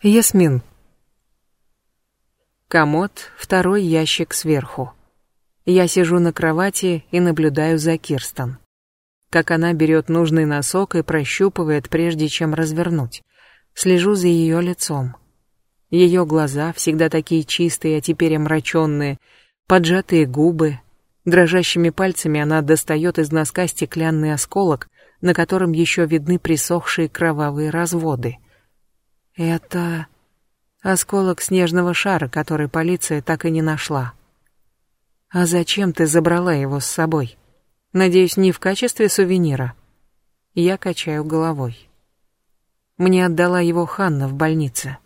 Ясмин. Комод, второй ящик сверху. Я сижу на кровати и наблюдаю за Кирстен. Как она берет нужный носок и прощупывает, прежде чем развернуть. Слежу за ее лицом. Ее глаза, всегда такие чистые, а теперь омраченные, поджатые губы. Дрожащими пальцами она достает из носка стеклянный осколок, на котором еще видны присохшие кровавые разводы. Это осколок снежного шара, который полиция так и не нашла. А зачем ты забрала его с собой? Надеюсь, не в качестве сувенира. Я качаю головой. Мне отдала его Ханна в больнице.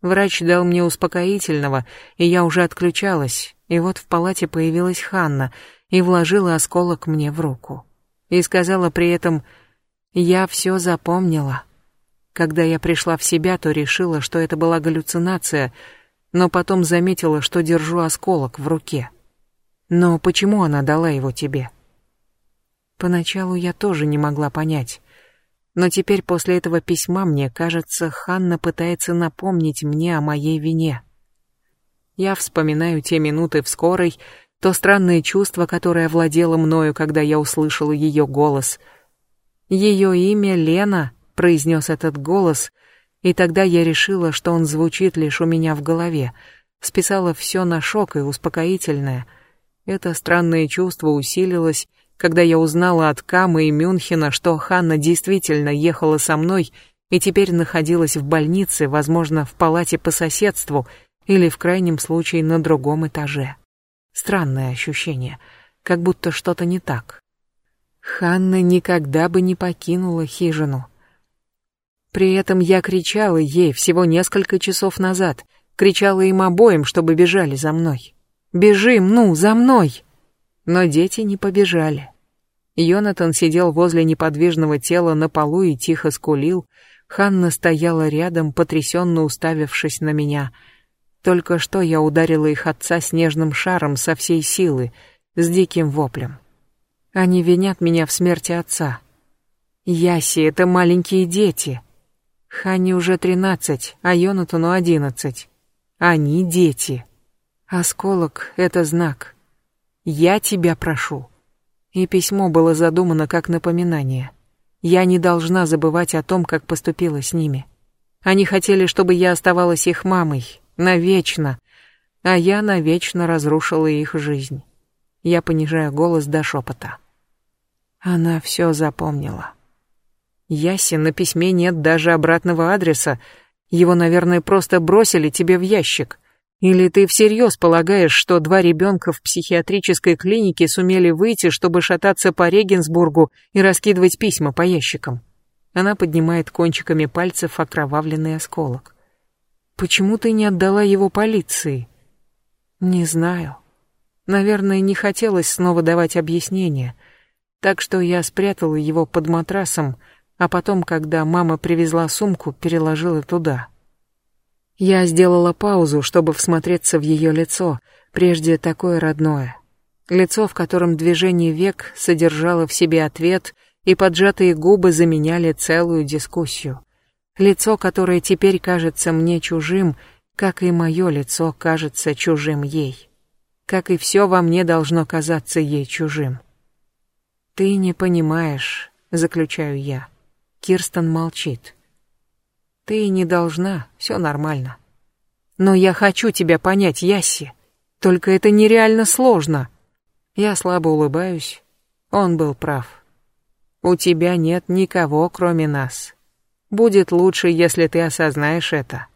Врач дал мне успокоительного, и я уже отключалась, и вот в палате появилась Ханна и вложила осколок мне в руку. И сказала при этом «Я все запомнила». Когда я пришла в себя, то решила, что это была галлюцинация, но потом заметила, что держу осколок в руке. Но почему она дала его тебе? Поначалу я тоже не могла понять. Но теперь после этого письма мне кажется, Ханна пытается напомнить мне о моей вине. Я вспоминаю те минуты в скорой, то странное чувство, которое владело мною, когда я услышала ее голос. Ее имя Лена, произнес этот голос, и тогда я решила, что он звучит лишь у меня в голове. Списала все на шок и успокоительное. Это странное чувство усилилось, когда я узнала от Камы и Мюнхена, что Ханна действительно ехала со мной и теперь находилась в больнице, возможно, в палате по соседству или в крайнем случае на другом этаже. Странное ощущение, как будто что-то не так. Ханна никогда бы не покинула хижину. При этом я кричала ей всего несколько часов назад, кричала им обоим, чтобы бежали за мной. «Бежим, ну, за мной!» Но дети не побежали. Йонатан сидел возле неподвижного тела на полу и тихо скулил. Ханна стояла рядом, потрясенно уставившись на меня. Только что я ударила их отца снежным шаром со всей силы, с диким воплем. Они винят меня в смерти отца. Яси — это маленькие дети. Ханне уже тринадцать, а Йонатану одиннадцать. Они дети. Осколок — это знак. Я тебя прошу. И письмо было задумано как напоминание. Я не должна забывать о том, как поступила с ними. Они хотели, чтобы я оставалась их мамой, навечно, а я навечно разрушила их жизнь. Я понижаю голос до шепота. Она все запомнила. Яси, на письме нет даже обратного адреса. Его, наверное, просто бросили тебе в ящик. Или ты всерьез полагаешь, что два ребенка в психиатрической клинике сумели выйти, чтобы шататься по Регенсбургу и раскидывать письма по ящикам? Она поднимает кончиками пальцев окровавленный осколок. Почему ты не отдала его полиции? Не знаю. Наверное, не хотелось снова давать объяснения. Так что я спрятала его под матрасом, а потом, когда мама привезла сумку, переложила туда. Я сделала паузу, чтобы всмотреться в ее лицо, прежде такое родное. Лицо, в котором движение век содержало в себе ответ, и поджатые губы заменяли целую дискуссию. Лицо, которое теперь кажется мне чужим, как и мое лицо кажется чужим ей. Как и все во мне должно казаться ей чужим. «Ты не понимаешь», — заключаю я. Кирстен молчит. Ты не должна, все нормально. Но я хочу тебя понять, Яси. Только это нереально сложно. Я слабо улыбаюсь. Он был прав. У тебя нет никого, кроме нас. Будет лучше, если ты осознаешь это.